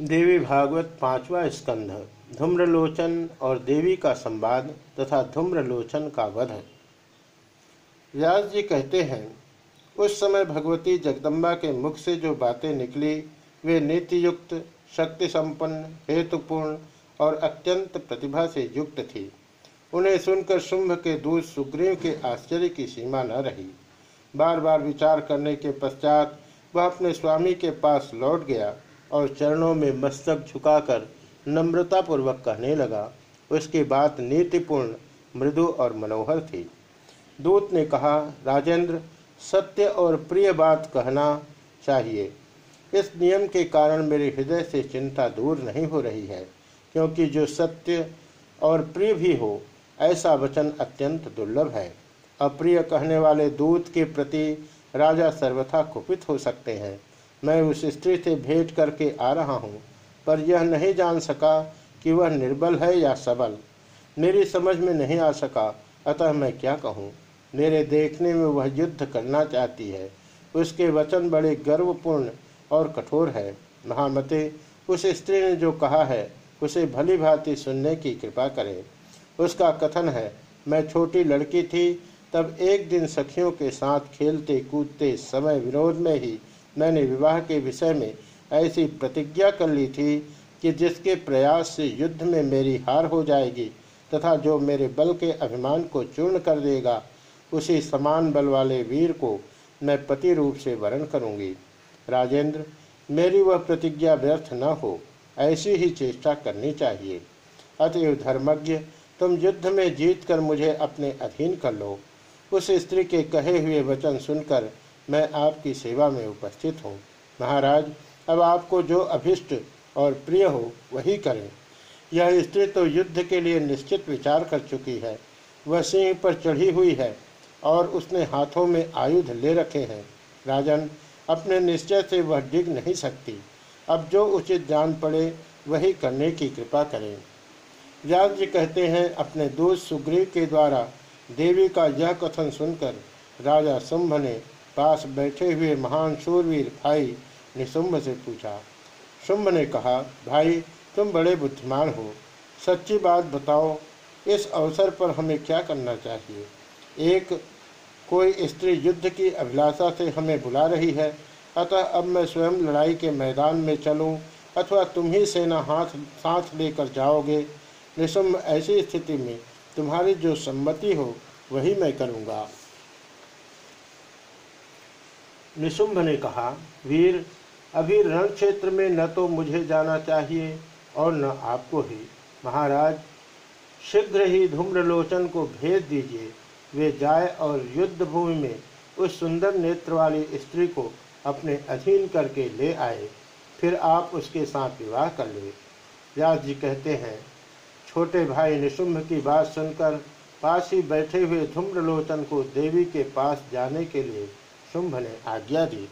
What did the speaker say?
देवी भागवत पांचवा स्कंध, धूम्रलोचन और देवी का संवाद तथा धूम्रलोचन का वध। व्यास जी कहते हैं, उस समय भगवती जगदम्बा के मुख से जो बातें निकली, वे नीतियुक्त शक्ति संपन्न हेतुपूर्ण और अत्यंत प्रतिभा से युक्त थी। उन्हें सुनकर शुंभ के दूत सुग्रीव के आश्चर्य की सीमा न रही। बार बार विचार करने के पश्चात वह अपने स्वामी के पास लौट गया और चरणों में मस्तक झुकाकर नम्रतापूर्वक कहने लगा, उसकी बात नीतिपूर्ण, मृदु और मनोहर थी। दूत ने कहा, राजेंद्र, सत्य और प्रिय बात कहना चाहिए। इस नियम के कारण मेरे हृदय से चिंता दूर नहीं हो रही है, क्योंकि जो सत्य और प्रिय भी हो, ऐसा वचन अत्यंत दुर्लभ है। अप्रिय कहने वाले दूत के प्रति राजा सर्वथा कुपित हो सकते हैं। मैं उस स्त्री से भेंट करके आ रहा हूँ, पर यह नहीं जान सका कि वह निर्बल है या सबल। मेरी समझ में नहीं आ सका, अतः मैं क्या कहूँ? मेरे देखने में वह युद्ध करना चाहती है। उसके वचन बड़े गर्वपूर्ण और कठोर है। महामते, उस स्त्री ने जो कहा है, उसे भली भांति सुनने की कृपा करें। उसका कथन है, मैं छोटी लड़की थी, तब एक दिन सखियों के साथ खेलते कूदते समय विरोध में ही मैंने विवाह के विषय में ऐसी प्रतिज्ञा कर ली थी कि जिसके प्रयास से युद्ध में मेरी हार हो जाएगी तथा जो मेरे बल के अभिमान को चूर्ण कर देगा, उसी समान बल वाले वीर को मैं पति रूप से वर्ण करूँगी। राजेंद्र, मेरी वह प्रतिज्ञा व्यर्थ न हो, ऐसी ही चेष्टा करनी चाहिए। अतएव धर्मज्ञ, तुम युद्ध में जीत कर मुझे अपने अधीन कर लो। उस स्त्री के कहे हुए वचन सुनकर मैं आपकी सेवा में उपस्थित हूँ। महाराज, अब आपको जो अभिष्ट और प्रिय हो, वही करें। यह स्त्री तो युद्ध के लिए निश्चित विचार कर चुकी है। वह सिंह पर चढ़ी हुई है और उसने हाथों में आयुध ले रखे हैं। राजन, अपने निश्चय से वह डिग नहीं सकती। अब जो उचित जान पड़े, वही करने की कृपा करें। व्यास जी कहते हैं, अपने दोस्त सुग्रीव के द्वारा देवी का यह कथन सुनकर राजा शुंभ ने पास बैठे हुए महान सूरवीर भाई ने शुंभ से पूछा, शुंभ ने कहा, भाई, तुम बड़े बुद्धिमान हो। सच्ची बात बताओ, इस अवसर पर हमें क्या करना चाहिए? एक, कोई स्त्री युद्ध की अभिलाषा से हमें बुला रही है, अतः अब मैं स्वयं लड़ाई के मैदान में चलूँ, अथवा तुम ही सेना हाथ, साथ लेकर जाओगे। निशुम्भ ऐसी स्थिति में तुम्हारी जो सम्मति हो, वही मैं करूँगा। निशुंभ ने कहा, वीर, अभी रण क्षेत्र में न तो मुझे जाना चाहिए और न आपको ही। महाराज, शीघ्र ही धूम्रलोचन को भेज दीजिए। वे जाए और युद्ध भूमि में उस सुंदर नेत्र वाली स्त्री को अपने अधीन करके ले आए। फिर आप उसके साथ विवाह कर ले। व्यास जी कहते हैं, छोटे भाई निशुंभ की बात सुनकर पास ही बैठे हुए धूम्रलोचन को देवी के पास जाने के लिए शुंभ ने आज्ञा दी।